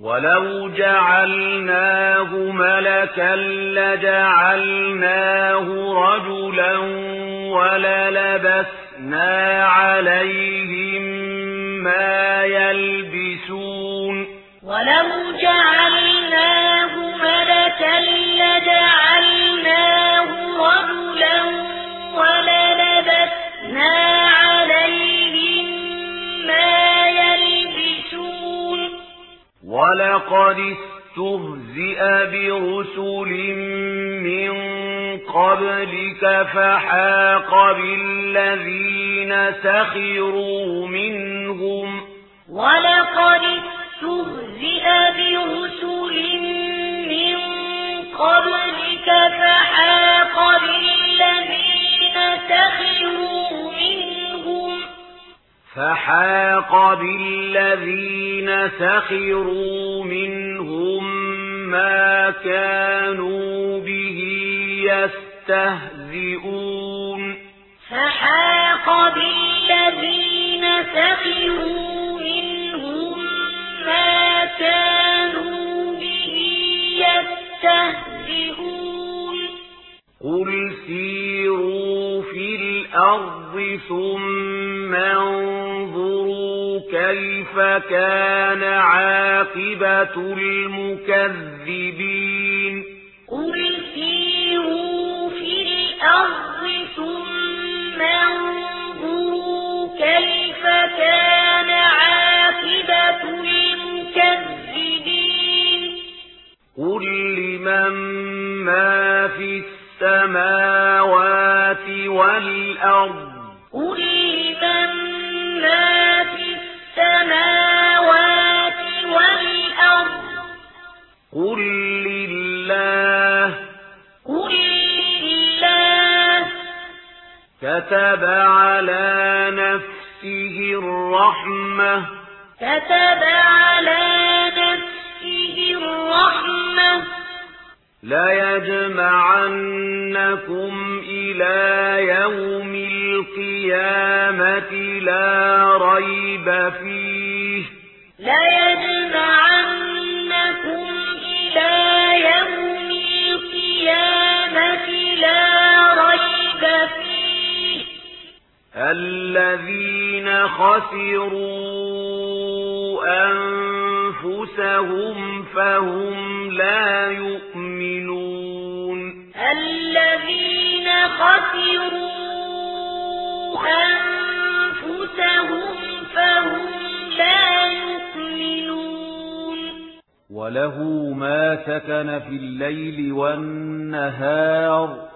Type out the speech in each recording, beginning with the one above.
ولو جعلناه ملكا لجعلناه رجلا وللبسنا عليهم ما يلبسون ولو جعلناه لقد استهزئ برسول من قبلك فحاق بالذين سخروا منهم فحاق بالذين سخروا منهم ما كانوا به يستهزئون. فحاق بالذين سخروا منهم ما كانوا به يستهزئون. قل سيروا الأرض ثم انظروا كيف كان عاقبة المكذبين. قل سيروا في الأرض ثم انظروا كيف كان عاقبة المكذبين. قل لمن ما في السماء كتب على نفسه الرحمة. كتب على نفسه الرحمة. لا يجمعنكم إلى يوم القيامة لا ريب فيه. لا يجمعنكم إلى يوم القيامة الذين خسروا أنفسهم فهم لا يؤمنون. الذين خسروا أنفسهم فهم لا يؤمنون. وله ما سكن في الليل والنهار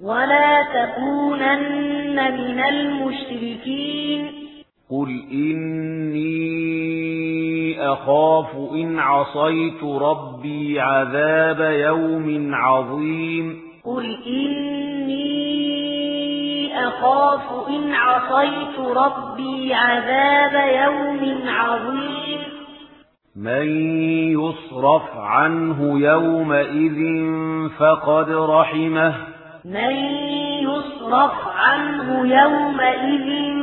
ولا تكونن من المشركين قل إني أخاف إن عصيت ربي عذاب يوم عظيم قل إني أخاف إن عصيت ربي عذاب يوم عظيم من يصرف عنه يومئذ فقد رحمه من يصرف عنه يومئذ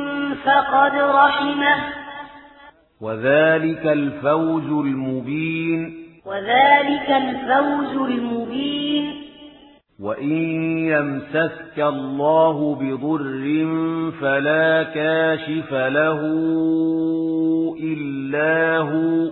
فقد رحمه. وذلك الفوز المبين. وذلك الفوز المبين. وإن يمسك الله بضر فلا كاشف له إلا هو.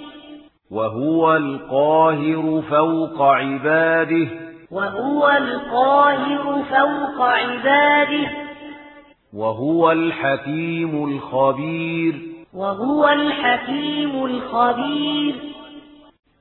وهو القاهر فوق عباده. وهو القاهر فوق عباده. وهو الحكيم الخبير. وهو الحكيم الخبير.